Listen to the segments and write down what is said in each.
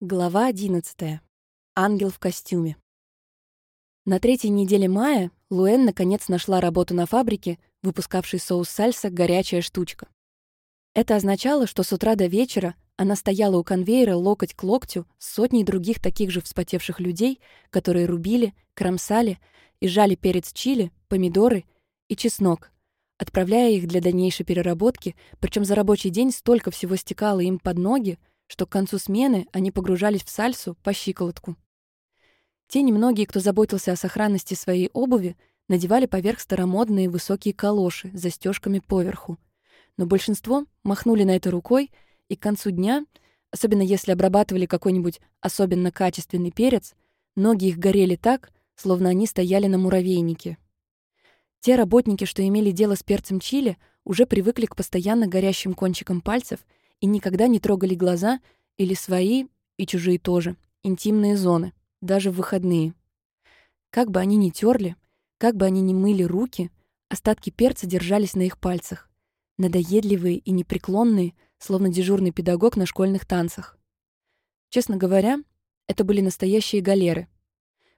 Глава 11. Ангел в костюме. На третьей неделе мая Луэн наконец нашла работу на фабрике, выпускавшей соус сальса «Горячая штучка». Это означало, что с утра до вечера она стояла у конвейера локоть к локтю с сотней других таких же вспотевших людей, которые рубили, кромсали и жали перец чили, помидоры и чеснок, отправляя их для дальнейшей переработки, причем за рабочий день столько всего стекало им под ноги, что к концу смены они погружались в сальсу по щиколотку. Те немногие, кто заботился о сохранности своей обуви, надевали поверх старомодные высокие калоши с застежками поверху. Но большинство махнули на это рукой, и к концу дня, особенно если обрабатывали какой-нибудь особенно качественный перец, ноги их горели так, словно они стояли на муравейнике. Те работники, что имели дело с перцем чили, уже привыкли к постоянно горящим кончикам пальцев — и никогда не трогали глаза или свои, и чужие тоже, интимные зоны, даже в выходные. Как бы они ни терли, как бы они ни мыли руки, остатки перца держались на их пальцах, надоедливые и непреклонные, словно дежурный педагог на школьных танцах. Честно говоря, это были настоящие галеры.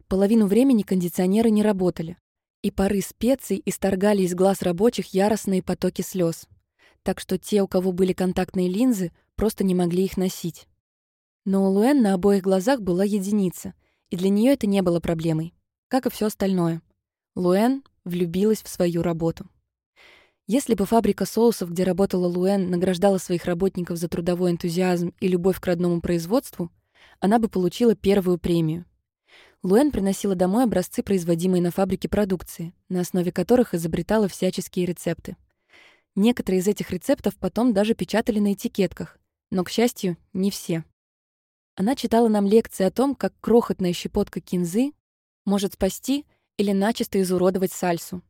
Половину времени кондиционеры не работали, и пары специй исторгали из глаз рабочих яростные потоки слез так что те, у кого были контактные линзы, просто не могли их носить. Но у Луэн на обоих глазах была единица, и для нее это не было проблемой, как и все остальное. Луэн влюбилась в свою работу. Если бы фабрика соусов, где работала Луэн, награждала своих работников за трудовой энтузиазм и любовь к родному производству, она бы получила первую премию. Луэн приносила домой образцы, производимые на фабрике продукции, на основе которых изобретала всяческие рецепты. Некоторые из этих рецептов потом даже печатали на этикетках, но, к счастью, не все. Она читала нам лекции о том, как крохотная щепотка кинзы может спасти или начисто изуродовать сальсу.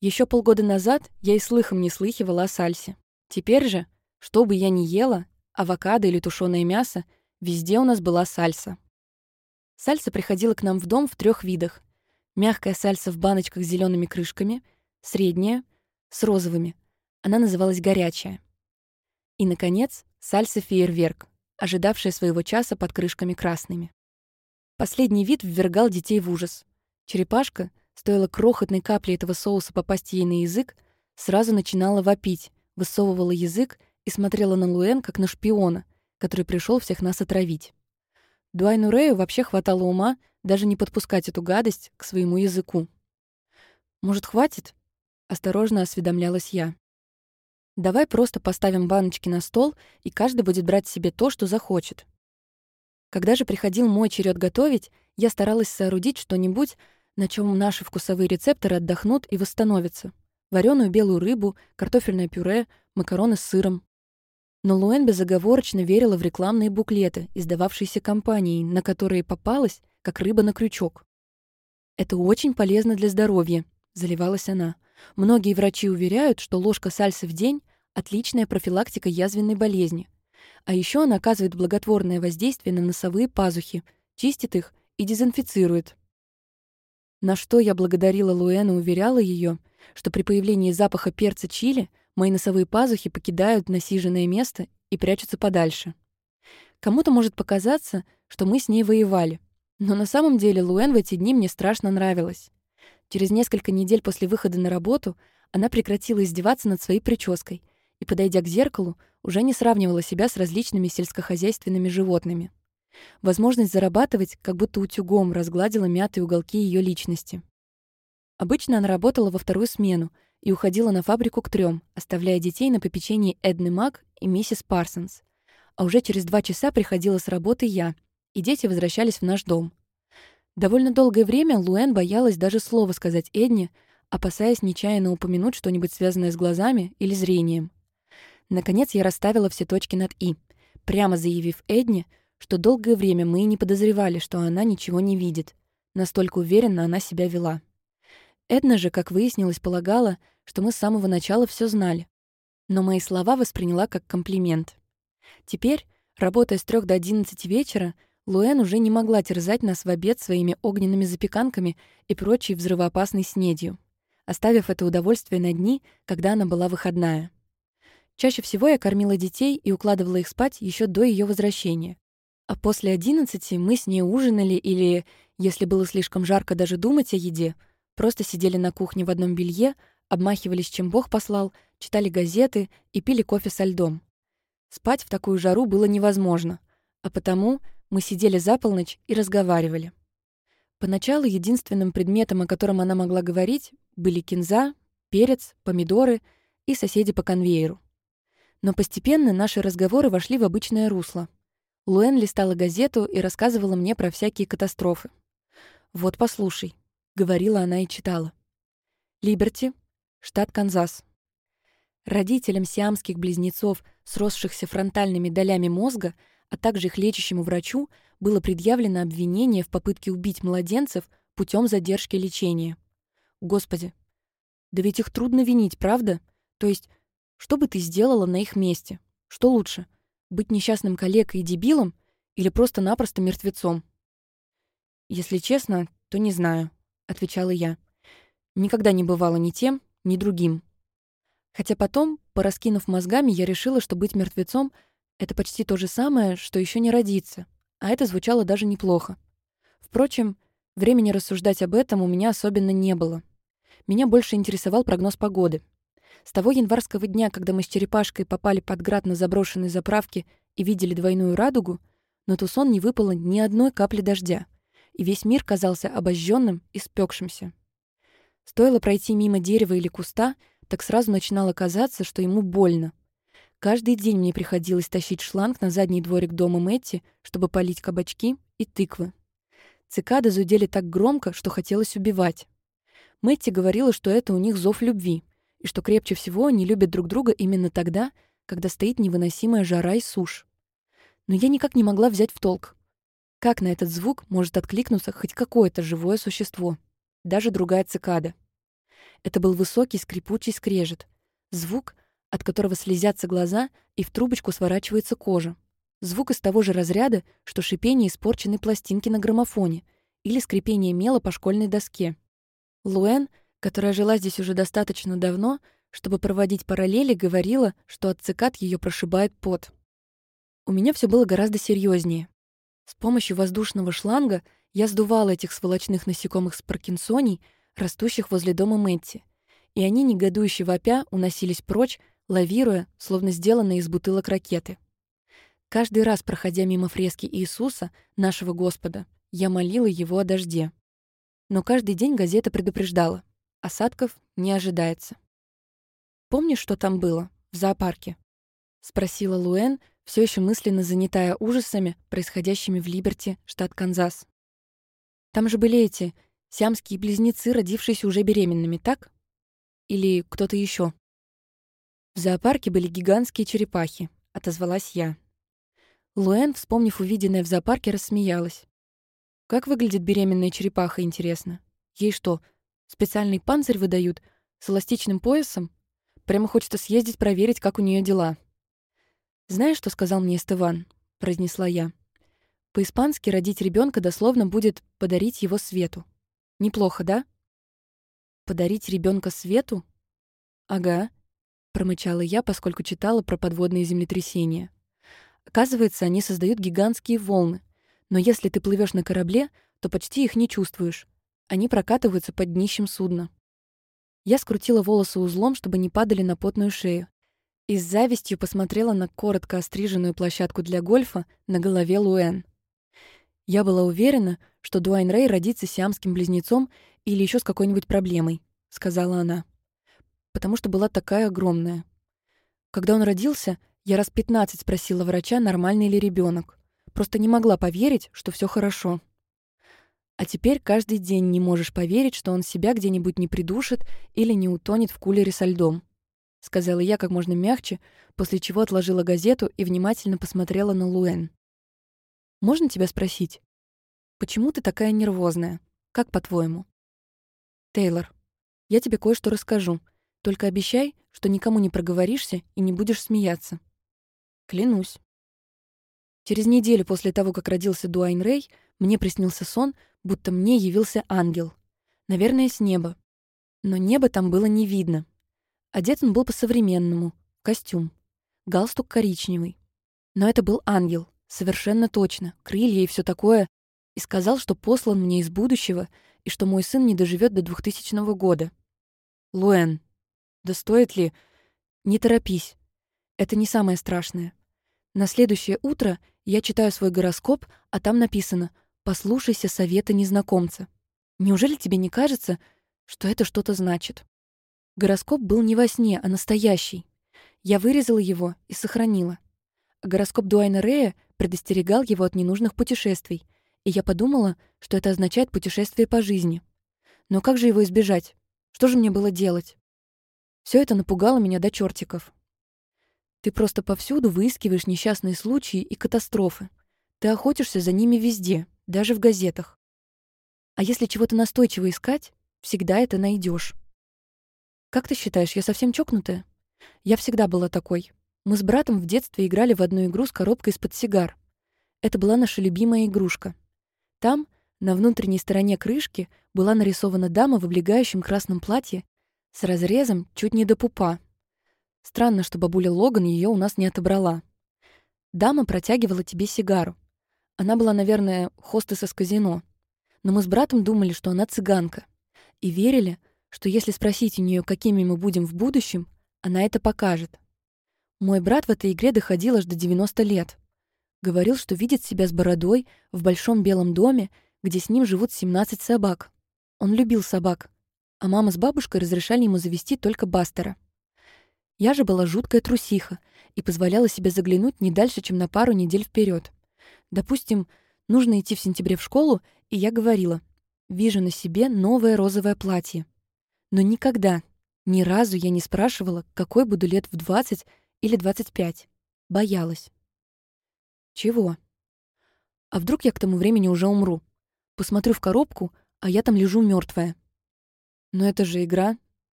Еще полгода назад я и слыхом не слыхивала о сальсе. Теперь же, что бы я ни ела, авокадо или тушеное мясо, везде у нас была сальса. Сальса приходила к нам в дом в трех видах. Мягкая сальса в баночках с зелеными крышками, средняя, с розовыми, она называлась «Горячая». И, наконец, сальса-фейерверк, ожидавшая своего часа под крышками красными. Последний вид ввергал детей в ужас. Черепашка, стоило крохотной капли этого соуса попасть ей на язык, сразу начинала вопить, высовывала язык и смотрела на Луэн, как на шпиона, который пришел всех нас отравить. Дуайну Рэю вообще хватало ума даже не подпускать эту гадость к своему языку. «Может, хватит?» — осторожно осведомлялась я. Давай просто поставим баночки на стол, и каждый будет брать себе то, что захочет. Когда же приходил мой черед готовить, я старалась соорудить что-нибудь, на чем наши вкусовые рецепторы отдохнут и восстановятся. Вареную белую рыбу, картофельное пюре, макароны с сыром. Но Луэн безоговорочно верила в рекламные буклеты, издававшиеся компанией, на которые попалась, как рыба на крючок. «Это очень полезно для здоровья», — заливалась она. «Многие врачи уверяют, что ложка сальсы в день отличная профилактика язвенной болезни. А еще она оказывает благотворное воздействие на носовые пазухи, чистит их и дезинфицирует. На что я благодарила Луэна и уверяла ее, что при появлении запаха перца чили мои носовые пазухи покидают насиженное место и прячутся подальше. Кому-то может показаться, что мы с ней воевали. Но на самом деле Луэн в эти дни мне страшно нравилась. Через несколько недель после выхода на работу она прекратила издеваться над своей прической и, подойдя к зеркалу, уже не сравнивала себя с различными сельскохозяйственными животными. Возможность зарабатывать как будто утюгом разгладила мятые уголки ее личности. Обычно она работала во вторую смену и уходила на фабрику к трем, оставляя детей на попечении Эдны Мак и миссис Парсонс. А уже через два часа приходила с работы я, и дети возвращались в наш дом. Довольно долгое время Луэн боялась даже слова сказать Эдне, опасаясь нечаянно упомянуть что-нибудь связанное с глазами или зрением. Наконец я расставила все точки над «и», прямо заявив Эдне, что долгое время мы и не подозревали, что она ничего не видит. Настолько уверенно она себя вела. Эдна же, как выяснилось, полагала, что мы с самого начала все знали. Но мои слова восприняла как комплимент. Теперь, работая с трех до одиннадцати вечера, Луэн уже не могла терзать нас в обед своими огненными запеканками и прочей взрывоопасной снедью, оставив это удовольствие на дни, когда она была выходная. Чаще всего я кормила детей и укладывала их спать еще до ее возвращения. А после одиннадцати мы с ней ужинали или, если было слишком жарко даже думать о еде, просто сидели на кухне в одном белье, обмахивались, чем Бог послал, читали газеты и пили кофе со льдом. Спать в такую жару было невозможно, а потому мы сидели за полночь и разговаривали. Поначалу единственным предметом, о котором она могла говорить, были кинза, перец, помидоры и соседи по конвейеру. Но постепенно наши разговоры вошли в обычное русло — Луэн листала газету и рассказывала мне про всякие катастрофы. «Вот послушай», — говорила она и читала. «Либерти, штат Канзас. Родителям сиамских близнецов, сросшихся фронтальными долями мозга, а также их лечащему врачу, было предъявлено обвинение в попытке убить младенцев путем задержки лечения. Господи, да ведь их трудно винить, правда? То есть, что бы ты сделала на их месте? Что лучше — быть несчастным коллегой и дебилом или просто-напросто мертвецом? Если честно, то не знаю, отвечала я. Никогда не бывало ни тем, ни другим. Хотя потом, пораскинув мозгами, я решила, что быть мертвецом — это почти то же самое, что еще не родиться, а это звучало даже неплохо. Впрочем, времени рассуждать об этом у меня особенно не было. Меня больше интересовал прогноз погоды — с того январского дня, когда мы с черепашкой попали под град на заброшенной заправке и видели двойную радугу, на Тусон не выпало ни одной капли дождя, и весь мир казался обожженным и спекшимся. Стоило пройти мимо дерева или куста, так сразу начинало казаться, что ему больно. Каждый день мне приходилось тащить шланг на задний дворик дома Мэтти, чтобы полить кабачки и тыквы. Цикады зудели так громко, что хотелось убивать. Мэтти говорила, что это у них зов любви, и что крепче всего они любят друг друга именно тогда, когда стоит невыносимая жара и сушь. Но я никак не могла взять в толк. Как на этот звук может откликнуться хоть какое-то живое существо, даже другая цикада? Это был высокий скрипучий скрежет, звук, от которого слезятся глаза и в трубочку сворачивается кожа. Звук из того же разряда, что шипение испорченной пластинки на граммофоне или скрипение мела по школьной доске. Луэн которая жила здесь уже достаточно давно, чтобы проводить параллели, говорила, что от цикад ее прошибает пот. У меня все было гораздо серьезнее. С помощью воздушного шланга я сдувала этих сволочных насекомых с паркинсоний, растущих возле дома Мэтти, и они, негодующе вопя, уносились прочь, лавируя, словно сделанные из бутылок ракеты. Каждый раз, проходя мимо фрески Иисуса, нашего Господа, я молила его о дожде. Но каждый день газета предупреждала. Осадков не ожидается. «Помнишь, что там было, в зоопарке?» — спросила Луэн, все еще мысленно занятая ужасами, происходящими в Либерти, штат Канзас. «Там же были эти сиамские близнецы, родившиеся уже беременными, так? Или кто-то еще? «В зоопарке были гигантские черепахи», — отозвалась я. Луэн, вспомнив увиденное в зоопарке, рассмеялась. «Как выглядит беременная черепаха, интересно? Ей что, Специальный панцирь выдают с эластичным поясом. Прямо хочется съездить проверить, как у нее дела. «Знаешь, что сказал мне Эстыван?» — произнесла я. «По-испански родить ребенка дословно будет подарить его свету. Неплохо, да?» «Подарить ребенка свету?» «Ага», — промычала я, поскольку читала про подводные землетрясения. Оказывается, они создают гигантские волны. Но если ты плывешь на корабле, то почти их не чувствуешь. Они прокатываются под днищем судна. Я скрутила волосы узлом, чтобы не падали на потную шею. И с завистью посмотрела на коротко остриженную площадку для гольфа на голове Луэн. Я была уверена, что Дуайн Рэй родится сиамским близнецом или еще с какой-нибудь проблемой, сказала она. Потому что была такая огромная. Когда он родился, я раз пятнадцать спросила врача, нормальный ли ребенок. Просто не могла поверить, что все хорошо. А теперь каждый день не можешь поверить, что он себя где-нибудь не придушит или не утонет в кулере со льдом. Сказала я как можно мягче, после чего отложила газету и внимательно посмотрела на Луэн. «Можно тебя спросить, почему ты такая нервозная? Как по-твоему?» «Тейлор, я тебе кое-что расскажу. Только обещай, что никому не проговоришься и не будешь смеяться». «Клянусь». Через неделю после того, как родился Дуайн Рэй, мне приснился сон, будто мне явился ангел. Наверное, с неба. Но неба там было не видно. Одет он был по-современному, костюм. Галстук коричневый. Но это был ангел, Совершенно точно. Крылья и все такое. И сказал, что послан мне из будущего и что мой сын не доживет до 2000 года. Луэн, да стоит ли... Не торопись. Это не самое страшное. На следующее утро я читаю свой гороскоп, а там написано «Послушайся совета незнакомца». Неужели тебе не кажется, что это что-то значит? Гороскоп был не во сне, а настоящий. Я вырезала его и сохранила. Гороскоп Дуайна Рея предостерегал его от ненужных путешествий, и я подумала, что это означает путешествие по жизни. Но как же его избежать? Что же мне было делать? Все это напугало меня до чертиков. Ты просто повсюду выискиваешь несчастные случаи и катастрофы. Ты охотишься за ними везде, даже в газетах. А если чего-то настойчиво искать, всегда это найдешь. Как ты считаешь, я совсем чокнутая? Я всегда была такой. Мы с братом в детстве играли в одну игру с коробкой из-под сигар. Это была наша любимая игрушка. Там, на внутренней стороне крышки, была нарисована дама в облегающем красном платье с разрезом чуть не до пупа. Странно, что бабуля Логан ее у нас не отобрала. Дама протягивала тебе сигару. Она была, наверное, хостес казино. Но мы с братом думали, что она цыганка. И верили, что если спросить у нее, какими мы будем в будущем, она это покажет. Мой брат в этой игре доходил аж до 90 лет. Говорил, что видит себя с бородой в большом белом доме, где с ним живут 17 собак. Он любил собак, а мама с бабушкой разрешали ему завести только Бастера. Я же была жуткая трусиха и позволяла себе заглянуть не дальше, чем на пару недель вперед. Допустим, нужно идти в сентябре в школу, и я говорила, вижу на себе новое розовое платье. Но никогда, ни разу я не спрашивала, какой буду лет в 20 или 25. Боялась. Чего? А вдруг я к тому времени уже умру? Посмотрю в коробку, а я там лежу мертвая. Но это же игра,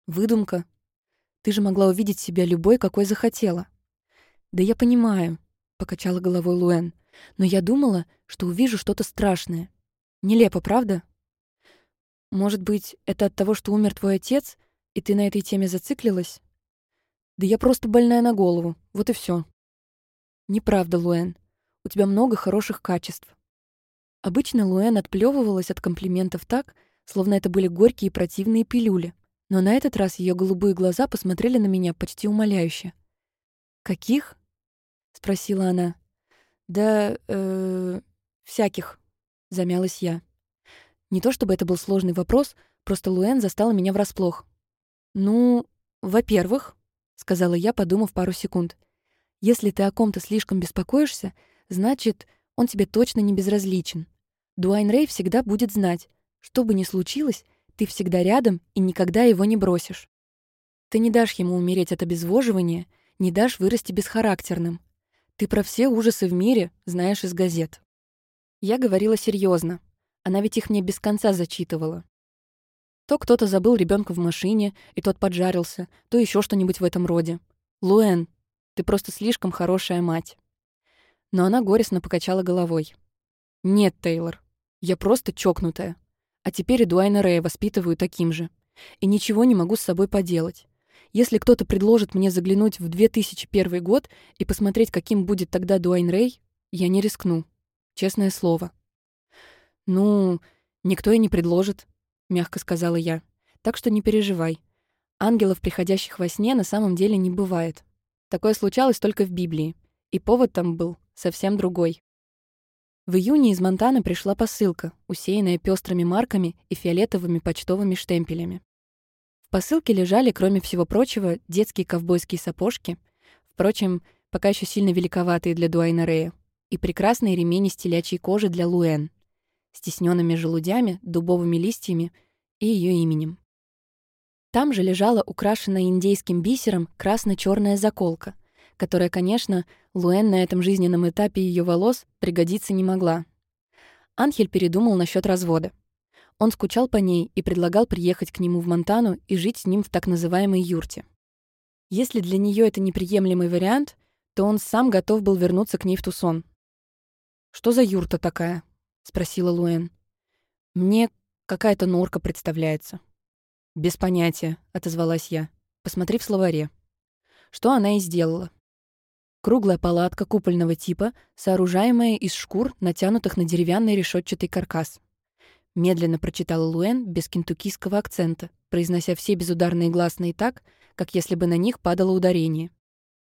выдумка. Ты же могла увидеть себя любой, какой захотела. Да я понимаю, покачала головой Луэн. Но я думала, что увижу что-то страшное. Нелепо, правда? Может быть, это от того, что умер твой отец, и ты на этой теме зациклилась? Да я просто больная на голову, вот и все. Неправда, Луэн. У тебя много хороших качеств. Обычно Луэн отплевывалась от комплиментов так, словно это были горькие и противные пилюли. Но на этот раз ее голубые глаза посмотрели на меня почти умоляюще. «Каких?» — спросила она. «Да, э, всяких», — замялась я. Не то чтобы это был сложный вопрос, просто Луэн застала меня врасплох. «Ну, во-первых», — сказала я, подумав пару секунд, «если ты о ком-то слишком беспокоишься, значит, он тебе точно не безразличен. Дуайн Рэй всегда будет знать, что бы ни случилось, ты всегда рядом и никогда его не бросишь. Ты не дашь ему умереть от обезвоживания, не дашь вырасти бесхарактерным. Ты про все ужасы в мире знаешь из газет. Я говорила серьезно, она ведь их мне без конца зачитывала. То кто-то забыл ребенка в машине, и тот поджарился, то еще что-нибудь в этом роде. Луэн, ты просто слишком хорошая мать. Но она горестно покачала головой. Нет, Тейлор, я просто чокнутая. А теперь и Дуайна Рэя воспитываю таким же. И ничего не могу с собой поделать. Если кто-то предложит мне заглянуть в 2001 год и посмотреть, каким будет тогда Дуайн Рэй, я не рискну. Честное слово. «Ну, никто и не предложит», — мягко сказала я. «Так что не переживай. Ангелов, приходящих во сне, на самом деле не бывает. Такое случалось только в Библии. И повод там был совсем другой». В июне из Монтаны пришла посылка, усеянная пестрыми марками и фиолетовыми почтовыми штемпелями. Посылке лежали, кроме всего прочего, детские ковбойские сапожки, впрочем, пока еще сильно великоватые для Дуайна Рея, и прекрасные ремени из телячьей кожи для Луэн — с тесненными желудями, дубовыми листьями и ее именем. Там же лежала украшенная индейским бисером красно черная заколка, которая, конечно, Луэн на этом жизненном этапе ее волос пригодиться не могла. Анхель передумал насчет развода. Он скучал по ней и предлагал приехать к нему в Монтану и жить с ним в так называемой юрте. Если для нее это неприемлемый вариант, то он сам готов был вернуться к ней в Тусон. «Что за юрта такая?» — спросила Луэн. «Мне какая-то норка представляется». «Без понятия», — отозвалась я. «Посмотри в словаре». Что она и сделала. Круглая палатка купольного типа, сооружаемая из шкур, натянутых на деревянный решетчатый каркас. Медленно прочитала Луэн без кентуккийского акцента, произнося все безударные гласные так, как если бы на них падало ударение.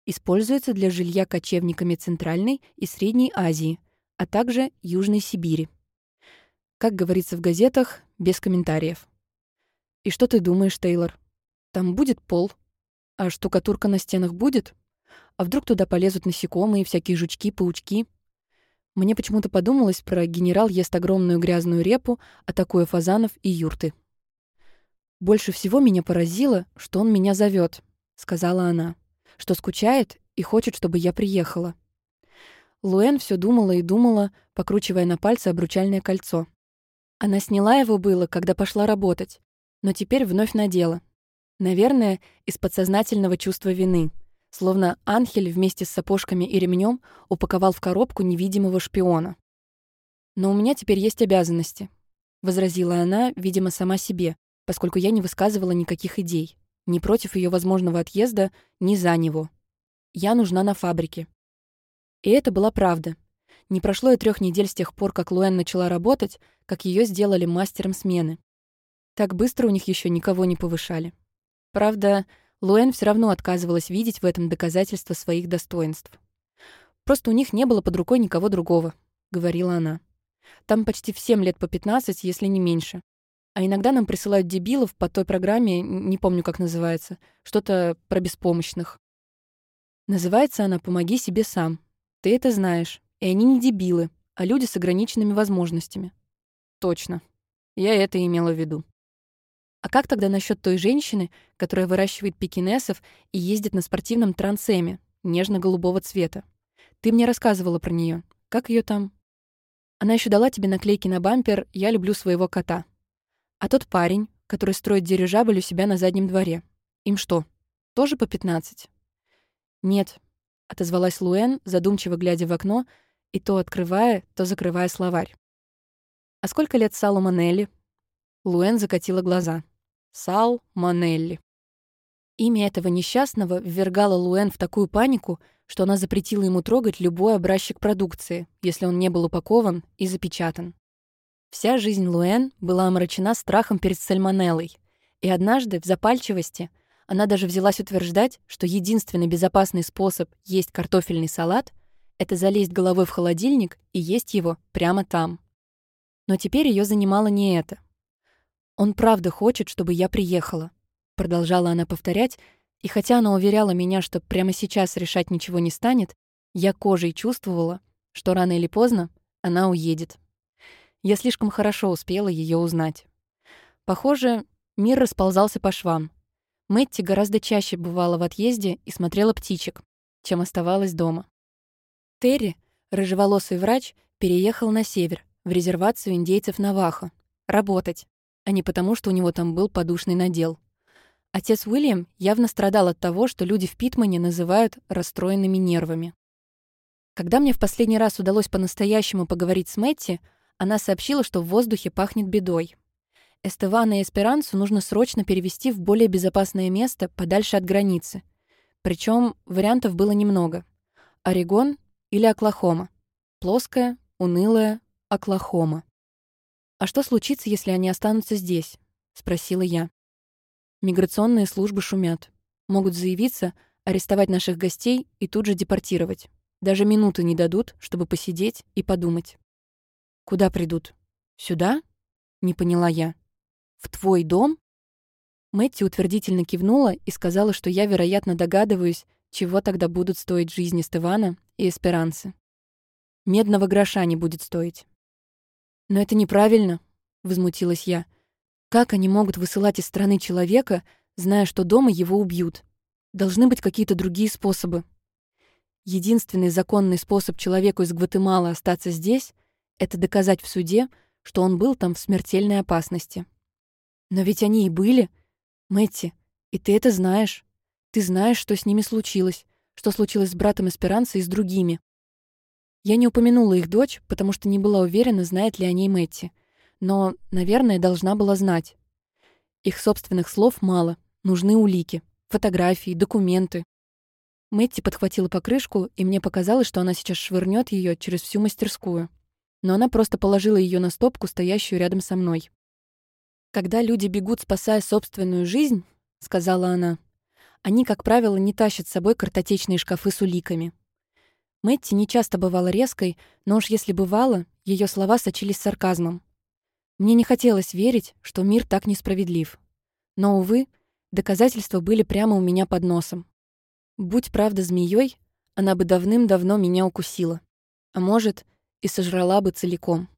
Используется для жилья кочевниками Центральной и Средней Азии, а также Южной Сибири. Как говорится в газетах, без комментариев. «И что ты думаешь, Тейлор? Там будет пол? А штукатурка на стенах будет? А вдруг туда полезут насекомые, всякие жучки, паучки?» Мне почему-то подумалось про генерал ест огромную грязную репу, атакуя фазанов и юрты. «Больше всего меня поразило, что он меня зовет, сказала она, «что скучает и хочет, чтобы я приехала». Луэн все думала и думала, покручивая на пальце обручальное кольцо. Она сняла его было, когда пошла работать, но теперь вновь надела. Наверное, из подсознательного чувства вины — словно Анхель вместе с сапожками и ремнем упаковал в коробку невидимого шпиона. «Но у меня теперь есть обязанности», — возразила она, видимо, сама себе, поскольку я не высказывала никаких идей, ни против ее возможного отъезда, ни за него. Я нужна на фабрике. И это была правда. Не прошло и трех недель с тех пор, как Луэн начала работать, как ее сделали мастером смены. Так быстро у них еще никого не повышали. Правда, Луэн все равно отказывалась видеть в этом доказательство своих достоинств. «Просто у них не было под рукой никого другого», — говорила она. «Там почти всем лет по 15, если не меньше. А иногда нам присылают дебилов по той программе, не помню, как называется, что-то про беспомощных. Называется она «Помоги себе сам». Ты это знаешь. И они не дебилы, а люди с ограниченными возможностями. Точно. Я это имела в виду. А как тогда насчет той женщины, которая выращивает пекинесов и ездит на спортивном трансеме, нежно-голубого цвета? Ты мне рассказывала про нее. Как ее там? Она еще дала тебе наклейки на бампер «Я люблю своего кота». А тот парень, который строит дирижабль у себя на заднем дворе. Им что, тоже по 15? Нет, отозвалась Луэн, задумчиво глядя в окно и то открывая, то закрывая словарь. А сколько лет Салу Манелли? Луэн закатила глаза. Сал Манелли. Имя этого несчастного ввергало Луэн в такую панику, что она запретила ему трогать любой образчик продукции, если он не был упакован и запечатан. Вся жизнь Луэн была омрачена страхом перед сальмонеллой, и однажды, в запальчивости, она даже взялась утверждать, что единственный безопасный способ есть картофельный салат — это залезть головой в холодильник и есть его прямо там. Но теперь ее занимало не это. «Он правда хочет, чтобы я приехала», — продолжала она повторять, и хотя она уверяла меня, что прямо сейчас решать ничего не станет, я кожей чувствовала, что рано или поздно она уедет. Я слишком хорошо успела ее узнать. Похоже, мир расползался по швам. Мэтти гораздо чаще бывала в отъезде и смотрела птичек, чем оставалась дома. Терри, рыжеволосый врач, переехал на север, в резервацию индейцев Навахо, работать а не потому, что у него там был подушный надел. Отец Уильям явно страдал от того, что люди в Питмане называют расстроенными нервами. Когда мне в последний раз удалось по-настоящему поговорить с Мэтти, она сообщила, что в воздухе пахнет бедой. Эстевана и Эсперансу нужно срочно перевести в более безопасное место подальше от границы. Причем вариантов было немного. Орегон или Оклахома. Плоская, унылая Оклахома. «А что случится, если они останутся здесь?» — спросила я. Миграционные службы шумят. Могут заявиться, арестовать наших гостей и тут же депортировать. Даже минуты не дадут, чтобы посидеть и подумать. «Куда придут? Сюда?» — не поняла я. «В твой дом?» Мэтти утвердительно кивнула и сказала, что я, вероятно, догадываюсь, чего тогда будут стоить жизни Стывана и Эсперанцы. Медного гроша не будет стоить. «Но это неправильно», — возмутилась я. «Как они могут высылать из страны человека, зная, что дома его убьют? Должны быть какие-то другие способы». Единственный законный способ человеку из Гватемалы остаться здесь — это доказать в суде, что он был там в смертельной опасности. Но ведь они и были. Мэтти, и ты это знаешь. Ты знаешь, что с ними случилось, что случилось с братом Эсперанца и с другими. Я не упомянула их дочь, потому что не была уверена, знает ли о ней Мэтти. Но, наверное, должна была знать. Их собственных слов мало. Нужны улики, фотографии, документы. Мэтти подхватила покрышку, и мне показалось, что она сейчас швырнет ее через всю мастерскую. Но она просто положила ее на стопку, стоящую рядом со мной. «Когда люди бегут, спасая собственную жизнь», — сказала она, «они, как правило, не тащат с собой картотечные шкафы с уликами». Мэтти не часто бывала резкой, но уж если бывала, ее слова сочились сарказмом. Мне не хотелось верить, что мир так несправедлив. Но, увы, доказательства были прямо у меня под носом. Будь правда змеей, она бы давным-давно меня укусила. А может, и сожрала бы целиком.